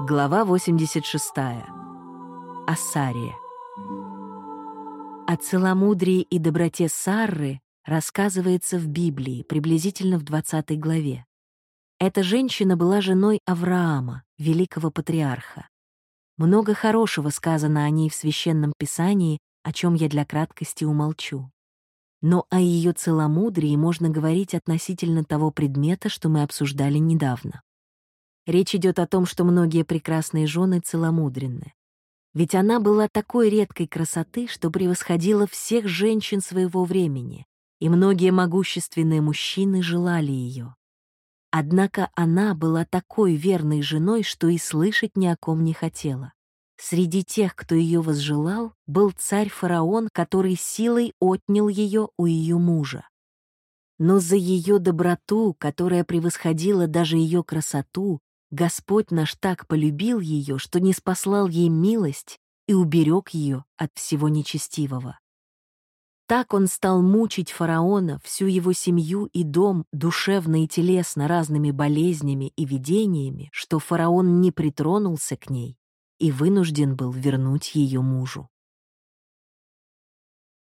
Глава 86. Ассария. О целомудрии и доброте Сарры рассказывается в Библии, приблизительно в 20 главе. Эта женщина была женой Авраама, великого патриарха. Много хорошего сказано о ней в Священном Писании, о чем я для краткости умолчу. Но о ее целомудрии можно говорить относительно того предмета, что мы обсуждали недавно. Речь идет о том, что многие прекрасные жены целомудренны. Ведь она была такой редкой красоты, что превосходила всех женщин своего времени, и многие могущественные мужчины желали ее. Однако она была такой верной женой, что и слышать ни о ком не хотела. Среди тех, кто ее возжелал, был царь-фараон, который силой отнял ее у ее мужа. Но за ее доброту, которая превосходила даже ее красоту, Господь наш так полюбил ее, что не спаслал ей милость и уберег ее от всего нечестивого. Так он стал мучить фараона, всю его семью и дом душевно и телесно разными болезнями и видениями, что фараон не притронулся к ней и вынужден был вернуть ее мужу.